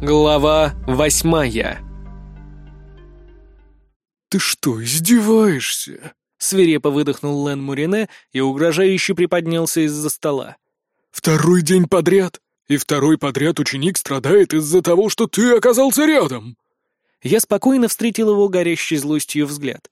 Глава восьмая «Ты что, издеваешься?» — свирепо выдохнул Лен Мурине и угрожающе приподнялся из-за стола. «Второй день подряд, и второй подряд ученик страдает из-за того, что ты оказался рядом!» Я спокойно встретил его горящий злостью взгляд.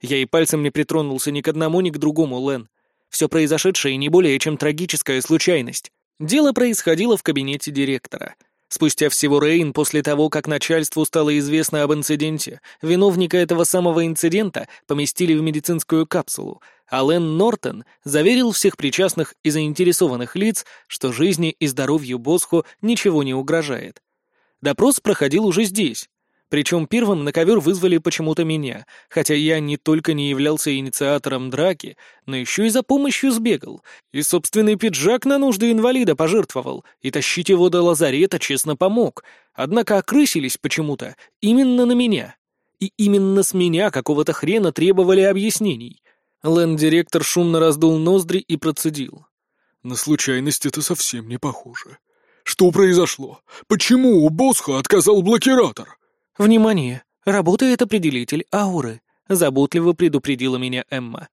Я и пальцем не притронулся ни к одному, ни к другому, Лен. Все произошедшее не более чем трагическая случайность. Дело происходило в кабинете директора. Спустя всего Рейн, после того, как начальству стало известно об инциденте, виновника этого самого инцидента поместили в медицинскую капсулу, а Лен Нортон заверил всех причастных и заинтересованных лиц, что жизни и здоровью Босху ничего не угрожает. Допрос проходил уже здесь, причем первым на ковер вызвали почему-то меня, хотя я не только не являлся инициатором драки, но еще и за помощью сбегал, и собственный пиджак на нужды инвалида пожертвовал, и тащить его до лазарета честно помог, однако окрысились почему-то именно на меня. И именно с меня какого-то хрена требовали объяснений. Лэнд-директор шумно раздул ноздри и процедил. «На случайность это совсем не похоже. Что произошло? Почему у Босха отказал блокиратор?» «Внимание! Работает определитель ауры», — заботливо предупредила меня Эмма.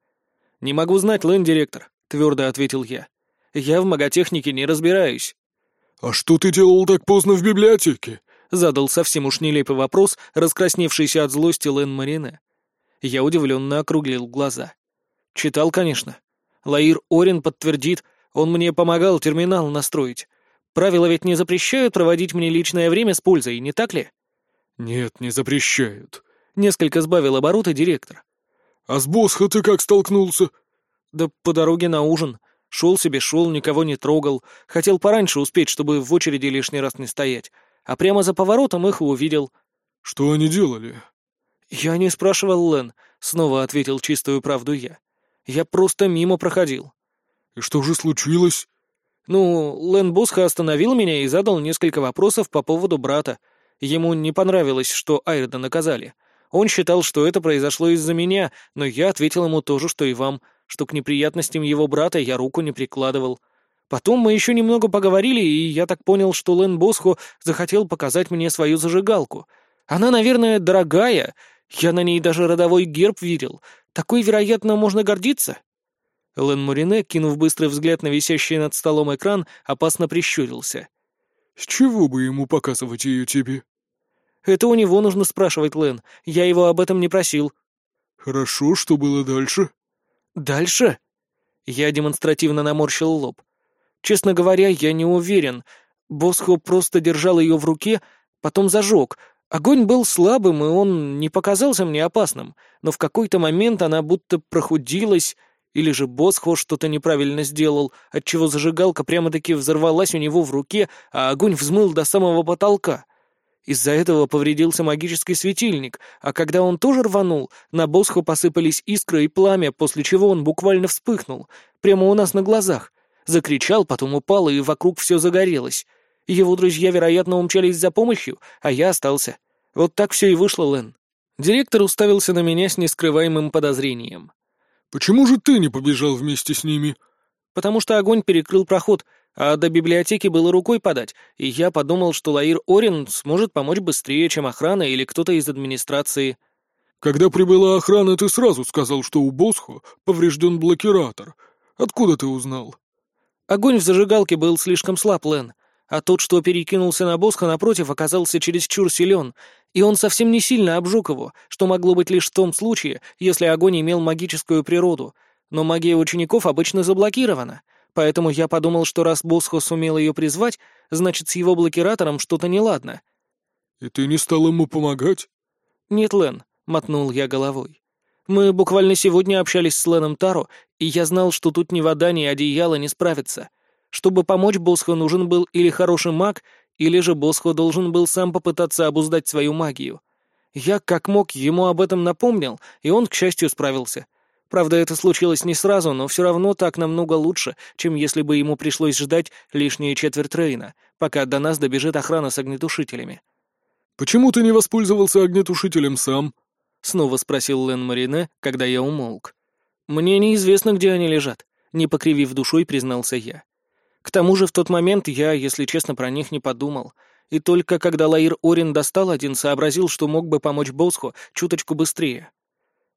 «Не могу знать, лэнд-директор», — твердо ответил я. «Я в маготехнике не разбираюсь». «А что ты делал так поздно в библиотеке?» — задал совсем уж нелепый вопрос, раскрасневшийся от злости Лэн Марине. Я удивленно округлил глаза. «Читал, конечно. Лаир Орин подтвердит, он мне помогал терминал настроить. Правила ведь не запрещают проводить мне личное время с пользой, не так ли?» «Нет, не запрещают», — несколько сбавил обороты директор. «А с Босха ты как столкнулся?» «Да по дороге на ужин. Шел себе, шел, никого не трогал. Хотел пораньше успеть, чтобы в очереди лишний раз не стоять. А прямо за поворотом их увидел». «Что они делали?» «Я не спрашивал Лен», — снова ответил чистую правду я. «Я просто мимо проходил». «И что же случилось?» «Ну, Лен Босха остановил меня и задал несколько вопросов по поводу брата. Ему не понравилось, что Айрда наказали. Он считал, что это произошло из-за меня, но я ответил ему то же, что и вам, что к неприятностям его брата я руку не прикладывал. Потом мы еще немного поговорили, и я так понял, что Лен Босхо захотел показать мне свою зажигалку. Она, наверное, дорогая. Я на ней даже родовой герб видел. Такой, вероятно, можно гордиться. Лен Мурине, кинув быстрый взгляд на висящий над столом экран, опасно прищурился. «С чего бы ему показывать ее тебе?» «Это у него нужно спрашивать, Лэн. Я его об этом не просил». «Хорошо, что было дальше?» «Дальше?» Я демонстративно наморщил лоб. «Честно говоря, я не уверен. Босхо просто держал ее в руке, потом зажег. Огонь был слабым, и он не показался мне опасным, но в какой-то момент она будто прохудилась, или же Босхо что-то неправильно сделал, отчего зажигалка прямо-таки взорвалась у него в руке, а огонь взмыл до самого потолка. Из-за этого повредился магический светильник, а когда он тоже рванул, на Босху посыпались искры и пламя, после чего он буквально вспыхнул, прямо у нас на глазах. Закричал, потом упал, и вокруг все загорелось. Его друзья, вероятно, умчались за помощью, а я остался. Вот так все и вышло, Лен. Директор уставился на меня с нескрываемым подозрением. «Почему же ты не побежал вместе с ними?» «Потому что огонь перекрыл проход, а до библиотеки было рукой подать, и я подумал, что Лаир Орин сможет помочь быстрее, чем охрана или кто-то из администрации. «Когда прибыла охрана, ты сразу сказал, что у Босхо поврежден блокиратор. Откуда ты узнал?» Огонь в зажигалке был слишком слаб, Лен, а тот, что перекинулся на Босха напротив, оказался чересчур силен, и он совсем не сильно обжег его, что могло быть лишь в том случае, если огонь имел магическую природу, но магия учеников обычно заблокирована — Поэтому я подумал, что раз Босхо сумел ее призвать, значит, с его блокиратором что-то неладно. «И ты не стал ему помогать?» «Нет, Лен», — мотнул я головой. «Мы буквально сегодня общались с Леном Таро, и я знал, что тут ни вода, ни одеяло не справятся. Чтобы помочь Босхо, нужен был или хороший маг, или же Босхо должен был сам попытаться обуздать свою магию. Я как мог ему об этом напомнил, и он, к счастью, справился. Правда, это случилось не сразу, но все равно так намного лучше, чем если бы ему пришлось ждать лишние четверть Рейна, пока до нас добежит охрана с огнетушителями. «Почему ты не воспользовался огнетушителем сам?» — снова спросил Лен Марине, когда я умолк. «Мне неизвестно, где они лежат», — не покривив душой, признался я. «К тому же в тот момент я, если честно, про них не подумал. и только когда Лаир Орин достал один, сообразил, что мог бы помочь Босху чуточку быстрее.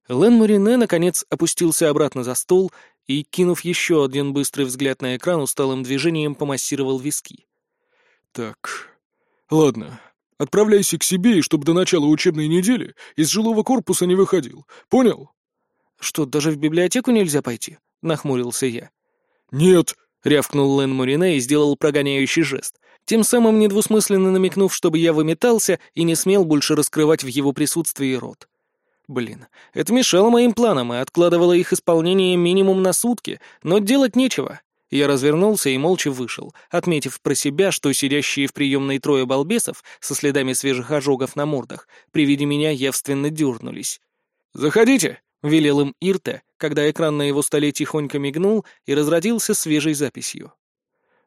Лен Марине, наконец, опустился обратно за стол и, кинув еще один быстрый взгляд на экран, усталым движением помассировал виски. «Так, ладно, отправляйся к себе, и чтобы до начала учебной недели из жилого корпуса не выходил. Понял?» «Что, даже в библиотеку нельзя пойти?» — нахмурился я. «Нет!» — рявкнул Лен Мурине и сделал прогоняющий жест, тем самым недвусмысленно намекнув, чтобы я выметался и не смел больше раскрывать в его присутствии рот. Блин, это мешало моим планам и откладывало их исполнение минимум на сутки, но делать нечего. Я развернулся и молча вышел, отметив про себя, что сидящие в приемной трое балбесов со следами свежих ожогов на мордах при виде меня явственно дернулись. «Заходите!» — велел им Ирта, когда экран на его столе тихонько мигнул и разродился свежей записью.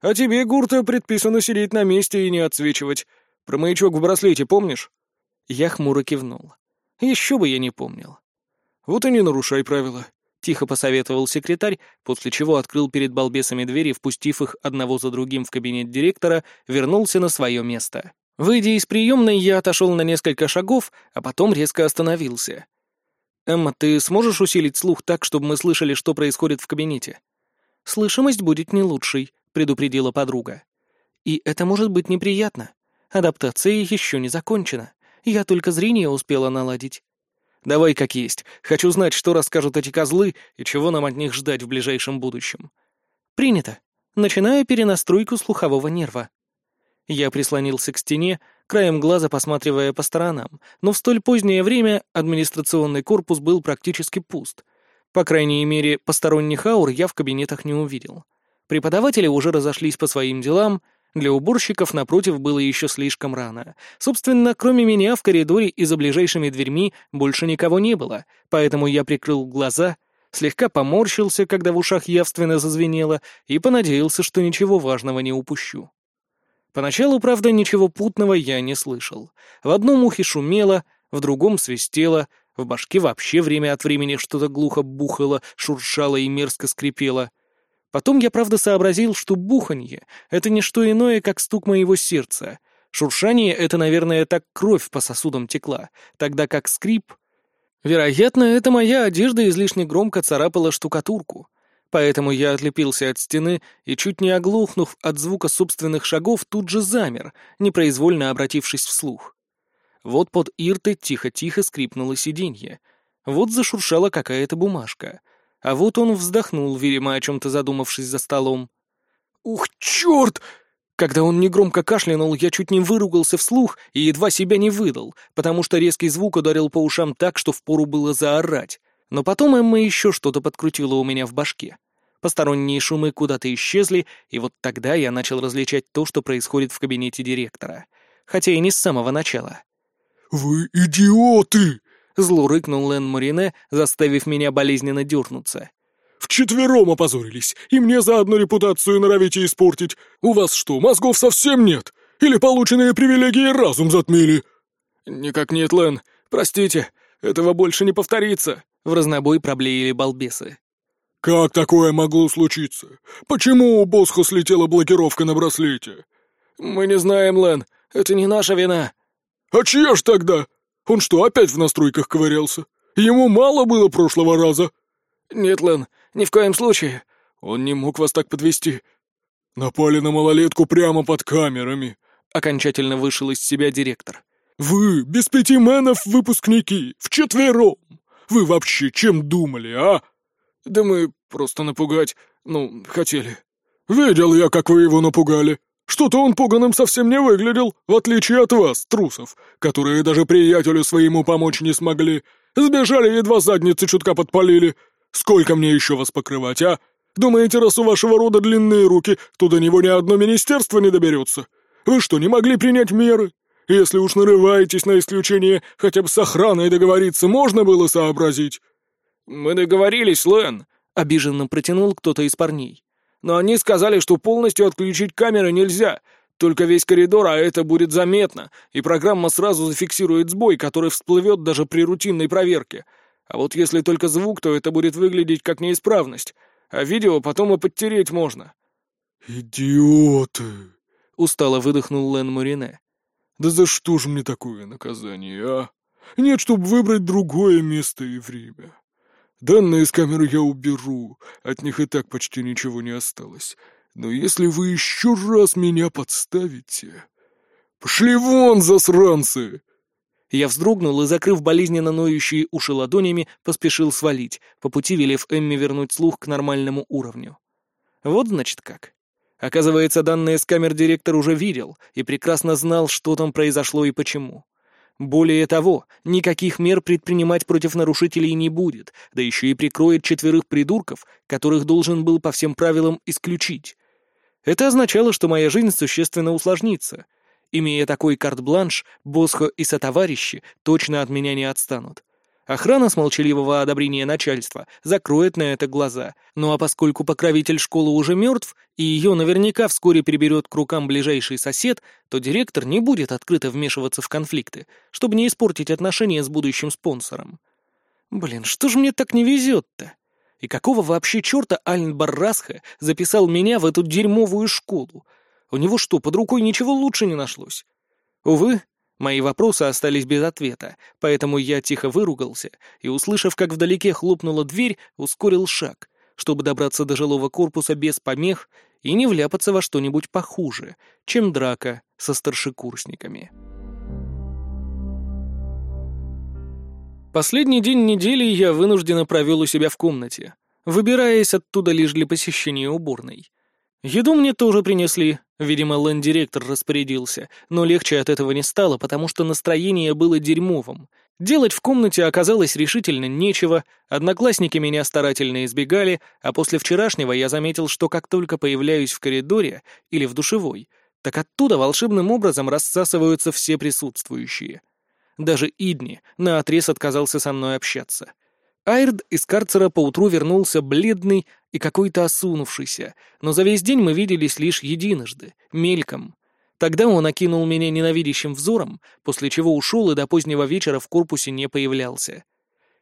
«А тебе, Гурта, предписано сидеть на месте и не отсвечивать. Про маячок в браслете помнишь?» Я хмуро кивнул. Еще бы я не помнил. «Вот и не нарушай правила», — тихо посоветовал секретарь, после чего открыл перед балбесами двери, впустив их одного за другим в кабинет директора, вернулся на свое место. Выйдя из приемной, я отошел на несколько шагов, а потом резко остановился. «Эмма, ты сможешь усилить слух так, чтобы мы слышали, что происходит в кабинете?» «Слышимость будет не лучшей», — предупредила подруга. «И это может быть неприятно. Адаптация еще не закончена. Я только зрение успела наладить». «Давай как есть. Хочу знать, что расскажут эти козлы и чего нам от них ждать в ближайшем будущем». «Принято. Начинаю перенастройку слухового нерва». Я прислонился к стене, краем глаза посматривая по сторонам, но в столь позднее время администрационный корпус был практически пуст. По крайней мере, посторонних аур я в кабинетах не увидел. Преподаватели уже разошлись по своим делам, для уборщиков, напротив, было еще слишком рано. Собственно, кроме меня в коридоре и за ближайшими дверьми больше никого не было, поэтому я прикрыл глаза, слегка поморщился, когда в ушах явственно зазвенело, и понадеялся, что ничего важного не упущу. Поначалу, правда, ничего путного я не слышал. В одном ухе шумело, в другом свистело, в башке вообще время от времени что-то глухо бухало, шуршало и мерзко скрипело. Потом я, правда, сообразил, что буханье — это не что иное, как стук моего сердца. Шуршание — это, наверное, так кровь по сосудам текла, тогда как скрип... Вероятно, это моя одежда излишне громко царапала штукатурку. Поэтому я отлепился от стены и, чуть не оглохнув от звука собственных шагов, тут же замер, непроизвольно обратившись вслух. Вот под иртой тихо-тихо скрипнуло сиденье. Вот зашуршала какая-то бумажка. А вот он вздохнул, видимо, о чем-то задумавшись за столом. «Ух, черт!» Когда он негромко кашлянул, я чуть не выругался вслух и едва себя не выдал, потому что резкий звук ударил по ушам так, что впору было заорать. Но потом Эмма еще что-то подкрутила у меня в башке. Посторонние шумы куда-то исчезли, и вот тогда я начал различать то, что происходит в кабинете директора. Хотя и не с самого начала. «Вы идиоты!» — зло рыкнул Лен Морине, заставив меня болезненно дернуться. «Вчетвером опозорились, и мне заодно репутацию норовите испортить. У вас что, мозгов совсем нет? Или полученные привилегии разум затмили?» «Никак нет, Лен. Простите, этого больше не повторится», — в разнобой проблеяли балбесы. «Как такое могло случиться? Почему у Босха слетела блокировка на браслете?» «Мы не знаем, Лэн. Это не наша вина». «А чья ж тогда? Он что, опять в настройках ковырялся? Ему мало было прошлого раза?» «Нет, Лэн, ни в коем случае. Он не мог вас так подвести. «Напали на малолетку прямо под камерами», — окончательно вышел из себя директор. «Вы, без пяти мэнов, выпускники, вчетвером! Вы вообще чем думали, а?» «Да мы просто напугать, ну, хотели». «Видел я, как вы его напугали. Что-то он пуганым совсем не выглядел, в отличие от вас, трусов, которые даже приятелю своему помочь не смогли. Сбежали, едва задницы чутка подпалили. Сколько мне еще вас покрывать, а? Думаете, раз у вашего рода длинные руки, то до него ни одно министерство не доберется? Вы что, не могли принять меры? Если уж нарываетесь на исключение, хотя бы с охраной договориться можно было сообразить?» «Мы договорились, Лэн», — обиженно протянул кто-то из парней. «Но они сказали, что полностью отключить камеры нельзя, только весь коридор, а это будет заметно, и программа сразу зафиксирует сбой, который всплывет даже при рутинной проверке. А вот если только звук, то это будет выглядеть как неисправность, а видео потом и подтереть можно». «Идиоты!» — устало выдохнул Лэн Мурине. Да за что же мне такое наказание, а? Нет, чтобы выбрать другое место и время. Данные из камеры я уберу, от них и так почти ничего не осталось. Но если вы еще раз меня подставите... Пошли вон, засранцы!» Я вздрогнул и, закрыв болезненно ноющие уши ладонями, поспешил свалить, по пути велев Эмми вернуть слух к нормальному уровню. Вот значит как. Оказывается, данные с камер директор уже видел и прекрасно знал, что там произошло и почему. Более того, никаких мер предпринимать против нарушителей не будет, да еще и прикроет четверых придурков, которых должен был по всем правилам исключить. Это означало, что моя жизнь существенно усложнится. Имея такой карт-бланш, Босхо и сотоварищи точно от меня не отстанут. Охрана с молчаливого одобрения начальства закроет на это глаза. Ну а поскольку покровитель школы уже мертв, и ее наверняка вскоре переберет к рукам ближайший сосед, то директор не будет открыто вмешиваться в конфликты, чтобы не испортить отношения с будущим спонсором. Блин, что же мне так не везет-то? И какого вообще черта Альн Баррасха записал меня в эту дерьмовую школу? У него что, под рукой ничего лучше не нашлось? Увы, Мои вопросы остались без ответа, поэтому я тихо выругался и, услышав, как вдалеке хлопнула дверь, ускорил шаг, чтобы добраться до жилого корпуса без помех и не вляпаться во что-нибудь похуже, чем драка со старшекурсниками. Последний день недели я вынужденно провел у себя в комнате, выбираясь оттуда лишь для посещения уборной. Еду мне тоже принесли, видимо, ленд-директор распорядился, но легче от этого не стало, потому что настроение было дерьмовым. Делать в комнате оказалось решительно нечего, одноклассники меня старательно избегали, а после вчерашнего я заметил, что как только появляюсь в коридоре или в душевой, так оттуда волшебным образом рассасываются все присутствующие. Даже Идни наотрез отказался со мной общаться — Айрд из карцера поутру вернулся бледный и какой-то осунувшийся, но за весь день мы виделись лишь единожды, мельком. Тогда он окинул меня ненавидящим взором, после чего ушел и до позднего вечера в корпусе не появлялся.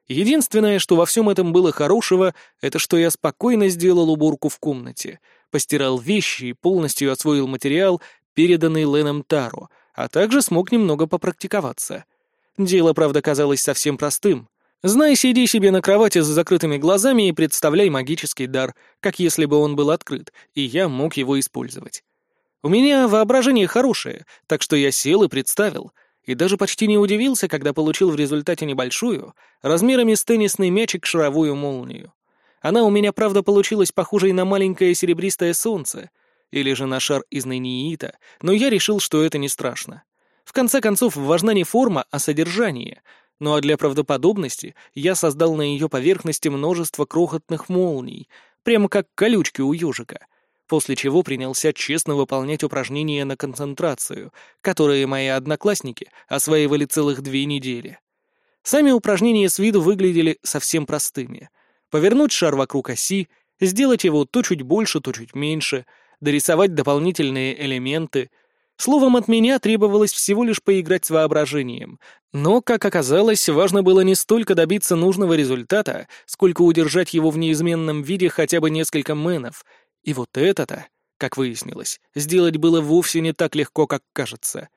Единственное, что во всем этом было хорошего, это что я спокойно сделал уборку в комнате, постирал вещи и полностью освоил материал, переданный Леном Таро, а также смог немного попрактиковаться. Дело, правда, казалось совсем простым. Знай, сиди себе на кровати с закрытыми глазами и представляй магический дар, как если бы он был открыт, и я мог его использовать. У меня воображение хорошее, так что я сел и представил, и даже почти не удивился, когда получил в результате небольшую, размерами с теннисный мячик шаровую молнию. Она у меня, правда, получилась похожей на маленькое серебристое солнце, или же на шар из нейниита, но я решил, что это не страшно. В конце концов, важна не форма, а содержание, ну а для правдоподобности я создал на ее поверхности множество крохотных молний, прямо как колючки у ежика, после чего принялся честно выполнять упражнения на концентрацию, которые мои одноклассники осваивали целых две недели. Сами упражнения с виду выглядели совсем простыми. Повернуть шар вокруг оси, сделать его то чуть больше, то чуть меньше, дорисовать дополнительные элементы — Словом, от меня требовалось всего лишь поиграть с воображением. Но, как оказалось, важно было не столько добиться нужного результата, сколько удержать его в неизменном виде хотя бы несколько мэнов. И вот это-то, как выяснилось, сделать было вовсе не так легко, как кажется.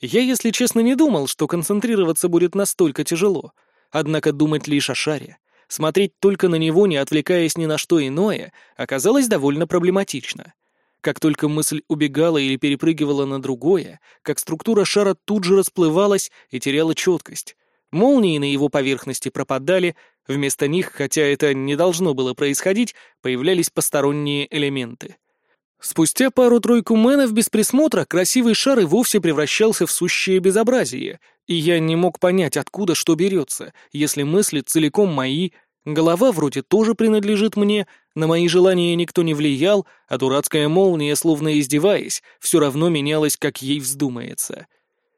Я, если честно, не думал, что концентрироваться будет настолько тяжело. Однако думать лишь о шаре, смотреть только на него, не отвлекаясь ни на что иное, оказалось довольно проблематично. Как только мысль убегала или перепрыгивала на другое, как структура шара тут же расплывалась и теряла четкость. Молнии на его поверхности пропадали, вместо них, хотя это не должно было происходить, появлялись посторонние элементы. Спустя пару-тройку мэнов без присмотра красивый шар и вовсе превращался в сущее безобразие, и я не мог понять, откуда что берется, если мысли целиком мои, Голова вроде тоже принадлежит мне, на мои желания никто не влиял, а дурацкая молния, словно издеваясь, все равно менялась, как ей вздумается.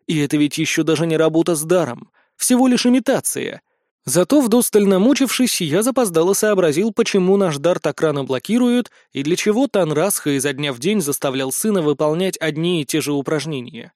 И это ведь еще даже не работа с даром, всего лишь имитация. Зато вдосталь намучившись, я запоздало сообразил, почему наш дар так рано блокируют и для чего Танрасха изо дня в день заставлял сына выполнять одни и те же упражнения.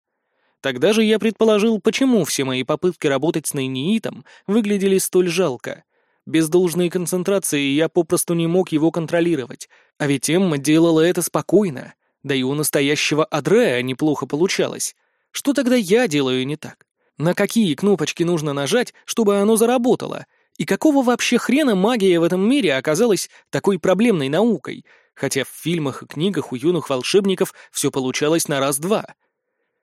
Тогда же я предположил, почему все мои попытки работать с Найниитом выглядели столь жалко — без должной концентрации я попросту не мог его контролировать, а ведь Эмма делала это спокойно, да и у настоящего Адрея неплохо получалось. Что тогда я делаю не так? На какие кнопочки нужно нажать, чтобы оно заработало? И какого вообще хрена магия в этом мире оказалась такой проблемной наукой, хотя в фильмах и книгах у юных волшебников все получалось на раз-два?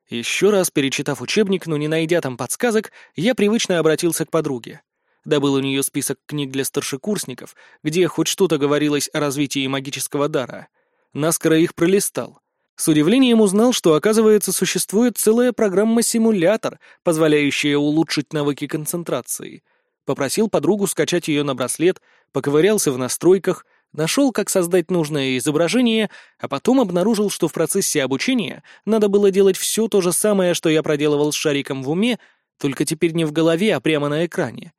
Еще раз перечитав учебник, но не найдя там подсказок, я привычно обратился к подруге. Добыл у нее список книг для старшекурсников, где хоть что-то говорилось о развитии магического дара. Наскоро их пролистал. С удивлением узнал, что, оказывается, существует целая программа-симулятор, позволяющая улучшить навыки концентрации. Попросил подругу скачать ее на браслет, поковырялся в настройках, нашел, как создать нужное изображение, а потом обнаружил, что в процессе обучения надо было делать все то же самое, что я проделывал с шариком в уме, только теперь не в голове, а прямо на экране.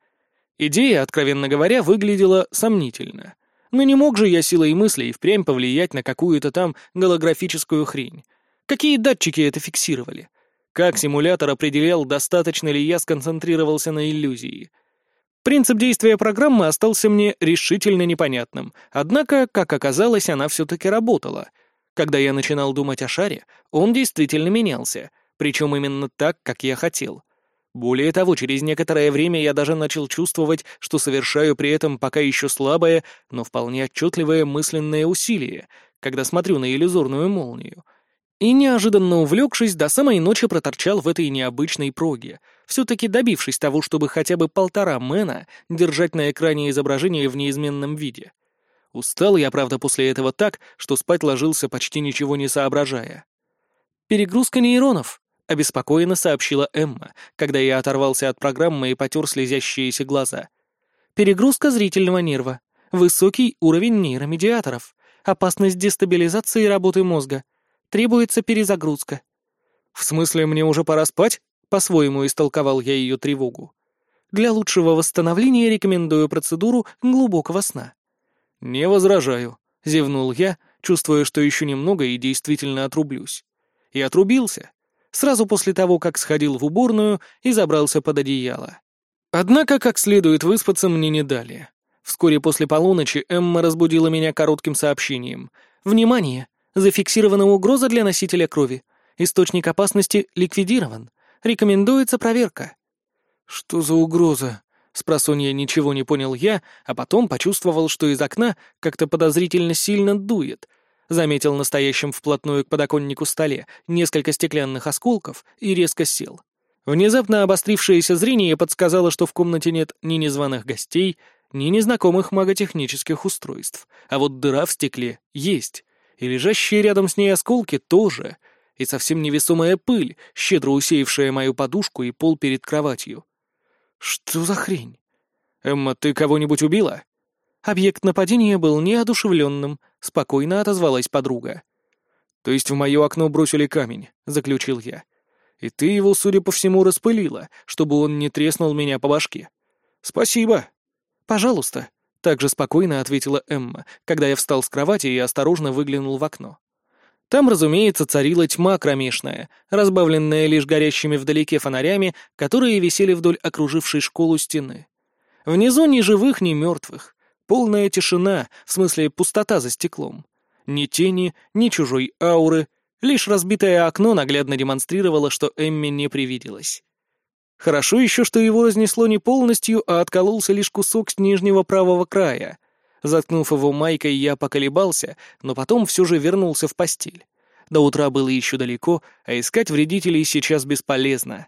Идея, откровенно говоря, выглядела сомнительно. Но не мог же я силой мыслей впрямь повлиять на какую-то там голографическую хрень. Какие датчики это фиксировали? Как симулятор определял, достаточно ли я сконцентрировался на иллюзии? Принцип действия программы остался мне решительно непонятным, однако, как оказалось, она все-таки работала. Когда я начинал думать о шаре, он действительно менялся, причем именно так, как я хотел — более того, через некоторое время я даже начал чувствовать, что совершаю при этом пока еще слабое, но вполне отчетливое мысленное усилие, когда смотрю на иллюзорную молнию. И неожиданно увлекшись, до самой ночи проторчал в этой необычной проге, все-таки добившись того, чтобы хотя бы полтора мэна держать на экране изображение в неизменном виде. Устал я, правда, после этого так, что спать ложился почти ничего не соображая. Перегрузка нейронов, — обеспокоенно сообщила Эмма, когда я оторвался от программы и потер слезящиеся глаза. «Перегрузка зрительного нерва. Высокий уровень нейромедиаторов. Опасность дестабилизации работы мозга. Требуется перезагрузка». «В смысле, мне уже пора спать?» — по-своему истолковал я ее тревогу. «Для лучшего восстановления рекомендую процедуру глубокого сна». «Не возражаю», — зевнул я, чувствуя, что еще немного и действительно отрублюсь. И отрубился сразу после того, как сходил в уборную и забрался под одеяло. Однако, как следует выспаться, мне не дали. Вскоре после полуночи Эмма разбудила меня коротким сообщением. «Внимание! Зафиксирована угроза для носителя крови. Источник опасности ликвидирован. Рекомендуется проверка». «Что за угроза?» Спросонья ничего не понял я, а потом почувствовал, что из окна как-то подозрительно сильно дует, заметил настоящим вплотную к подоконнику столе несколько стеклянных осколков и резко сел. Внезапно обострившееся зрение подсказало, что в комнате нет ни незваных гостей, ни незнакомых маготехнических устройств, а вот дыра в стекле есть, и лежащие рядом с ней осколки тоже, и совсем невесомая пыль, щедро усеявшая мою подушку и пол перед кроватью. Что за хрень? «Эмма, ты кого-нибудь убила?» Объект нападения был неодушевленным, спокойно отозвалась подруга. «То есть в мое окно бросили камень», — заключил я. «И ты его, судя по всему, распылила, чтобы он не треснул меня по башке». «Спасибо». «Пожалуйста», — также спокойно ответила Эмма, когда я встал с кровати и осторожно выглянул в окно. Там, разумеется, царила тьма кромешная, разбавленная лишь горящими вдалеке фонарями, которые висели вдоль окружившей школу стены. Внизу ни живых, ни мертвых. Полная тишина, в смысле пустота за стеклом. Ни тени, ни чужой ауры, лишь разбитое окно наглядно демонстрировало, что Эмми не привиделось. Хорошо еще, что его разнесло не полностью, а откололся лишь кусок с нижнего правого края. Заткнув его майкой, я поколебался, но потом все же вернулся в постель. До утра было еще далеко, а искать вредителей сейчас бесполезно.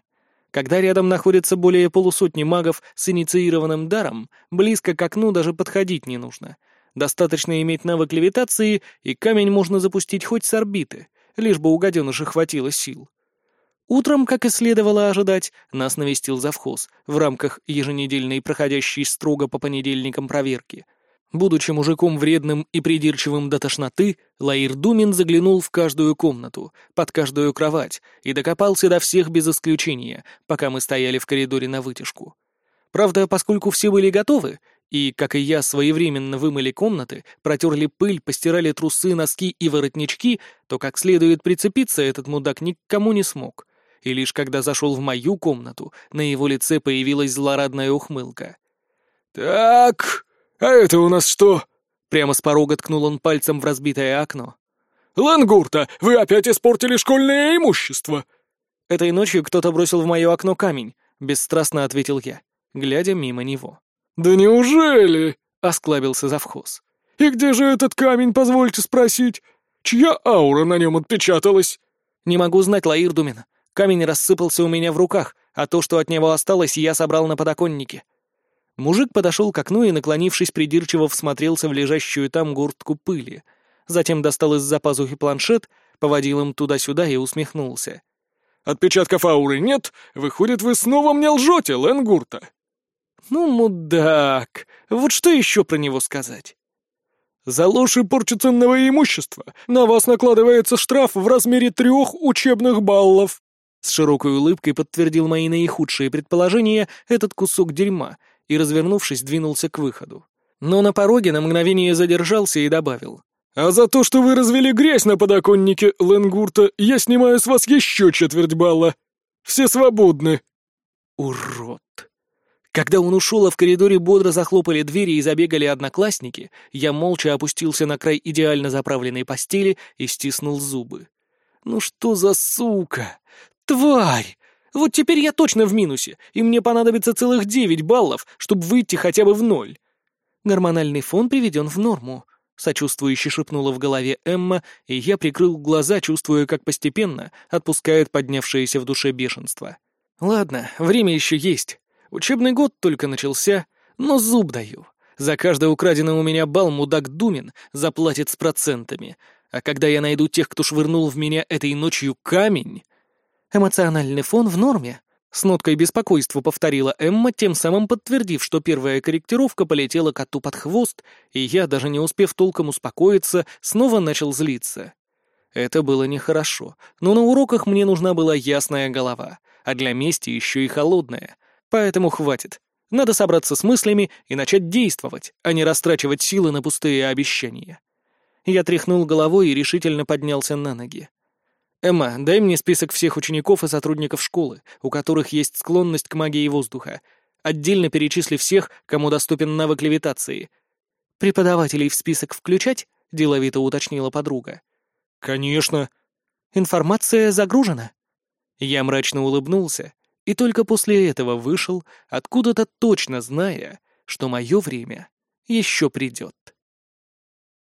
Когда рядом находится более полусотни магов с инициированным даром, близко к окну даже подходить не нужно. Достаточно иметь навык левитации, и камень можно запустить хоть с орбиты, лишь бы у гаденыша хватило сил. Утром, как и следовало ожидать, нас навестил завхоз в рамках еженедельной проходящей строго по понедельникам проверки — Будучи мужиком вредным и придирчивым до тошноты, Лаир Думин заглянул в каждую комнату, под каждую кровать и докопался до всех без исключения, пока мы стояли в коридоре на вытяжку. Правда, поскольку все были готовы, и, как и я, своевременно вымыли комнаты, протерли пыль, постирали трусы, носки и воротнички, то как следует прицепиться этот мудак никому не смог. И лишь когда зашел в мою комнату, на его лице появилась злорадная ухмылка. «Так...» «А это у нас что?» Прямо с порога ткнул он пальцем в разбитое окно. «Лангурта, вы опять испортили школьное имущество!» Этой ночью кто-то бросил в мое окно камень», — бесстрастно ответил я, глядя мимо него. «Да неужели?» — осклабился завхоз. «И где же этот камень, позвольте спросить? Чья аура на нем отпечаталась?» «Не могу знать, Лаир Думин. Камень рассыпался у меня в руках, а то, что от него осталось, я собрал на подоконнике». Мужик подошел к окну и, наклонившись, придирчиво всмотрелся в лежащую там горстку пыли. Затем достал из-за пазухи планшет, поводил им туда-сюда и усмехнулся. «Отпечатков ауры нет? Выходит, вы снова мне лжете, Ленгурта?» «Ну, мудак! Вот что еще про него сказать?» «За ложь и порчу ценного имущества на вас накладывается штраф в размере трех учебных баллов!» С широкой улыбкой подтвердил мои наихудшие предположения этот кусок дерьма и, развернувшись, двинулся к выходу. Но на пороге на мгновение задержался и добавил. «А за то, что вы развели грязь на подоконнике, Ленгурта, я снимаю с вас еще четверть балла. Все свободны!» «Урод!» Когда он ушел, а в коридоре бодро захлопали двери и забегали одноклассники, я молча опустился на край идеально заправленной постели и стиснул зубы. «Ну что за сука? Тварь! Вот теперь я точно в минусе, и мне понадобится целых девять баллов, чтобы выйти хотя бы в ноль». Гормональный фон приведен в норму. Сочувствующе шепнула в голове Эмма, и я прикрыл глаза, чувствуя, как постепенно отпускает поднявшееся в душе бешенство. «Ладно, время еще есть. Учебный год только начался, но зуб даю. За каждый украденный у меня бал мудак Думин заплатит с процентами. А когда я найду тех, кто швырнул в меня этой ночью камень... Эмоциональный фон в норме. С ноткой беспокойства повторила Эмма, тем самым подтвердив, что первая корректировка полетела коту под хвост, и я, даже не успев толком успокоиться, снова начал злиться. Это было нехорошо, но на уроках мне нужна была ясная голова, а для мести еще и холодная — Поэтому хватит. Надо собраться с мыслями и начать действовать, а не растрачивать силы на пустые обещания. Я тряхнул головой и решительно поднялся на ноги. «Эмма, дай мне список всех учеников и сотрудников школы, у которых есть склонность к магии воздуха. Отдельно перечисли всех, кому доступен навык левитации. Преподавателей в список включать?» — деловито уточнила подруга. «Конечно». «Информация загружена». Я мрачно улыбнулся и только после этого вышел, откуда-то точно зная, что мое время еще придет.